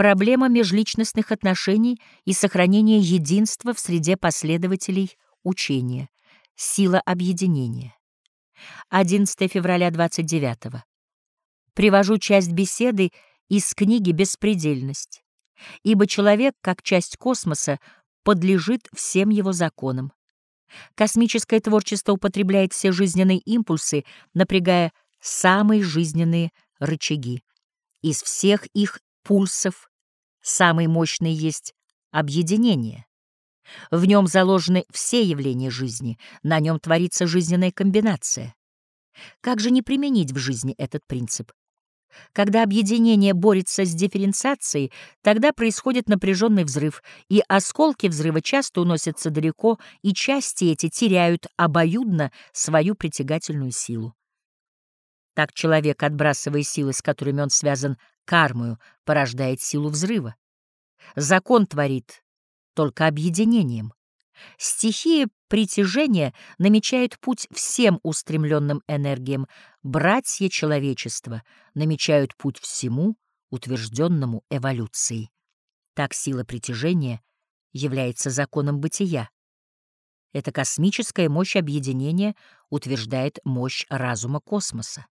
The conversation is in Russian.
проблема межличностных отношений и сохранения единства в среде последователей учения, сила объединения. 11 февраля 29 -го. Привожу часть беседы из книги «Беспредельность», ибо человек, как часть космоса, подлежит всем его законам. Космическое творчество употребляет все жизненные импульсы, напрягая самые жизненные рычаги. Из всех их пульсов самый мощный есть объединение. В нем заложены все явления жизни, на нем творится жизненная комбинация. Как же не применить в жизни этот принцип? Когда объединение борется с дифференциацией, тогда происходит напряженный взрыв, и осколки взрыва часто уносятся далеко, и части эти теряют обоюдно свою притягательную силу. Так человек, отбрасывая силы, с которыми он связан кармою, порождает силу взрыва. Закон творит только объединением. Стихия притяжения намечает путь всем устремленным энергиям. Братья человечества намечают путь всему, утвержденному эволюцией. Так сила притяжения является законом бытия. Эта космическая мощь объединения утверждает мощь разума космоса.